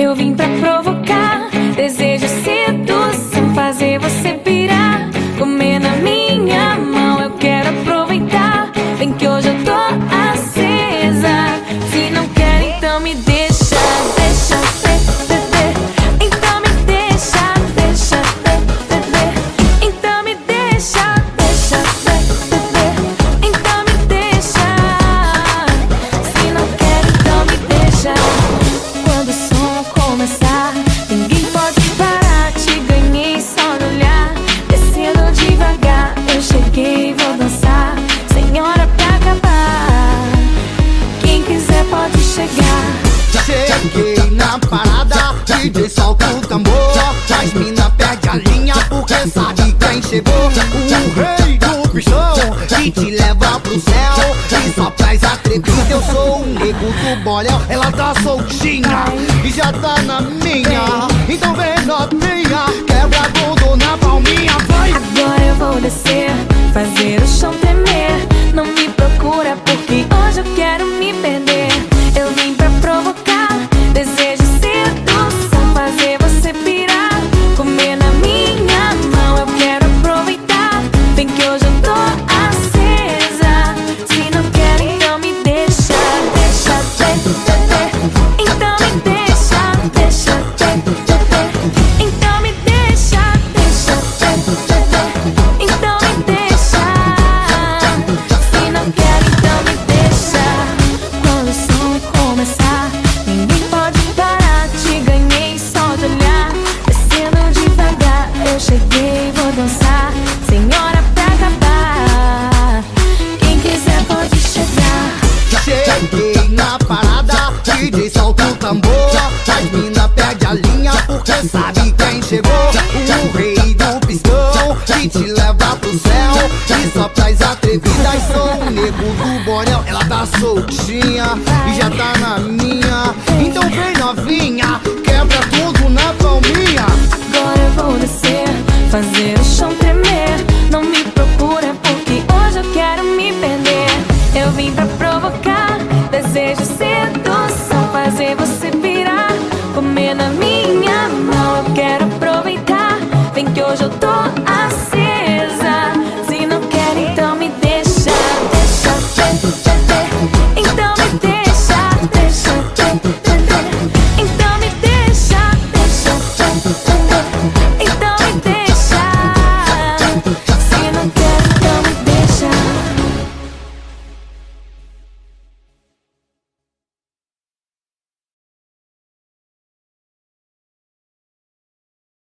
Eu vim pra. DJ solta o tambor. As mina perde a linha porque sabe quem chegou. O rei do bichão que te leva pro céu. E só traz a eu sou um nego do boléu Ela tá soltinha e já tá na minha. Então vem novinha, quebra a vem que hoje o rei do pistão que te leva pro céu e só traz atrevidas. Sou o nego do bonel, ela tá soltinha e já tá na minha. Então vem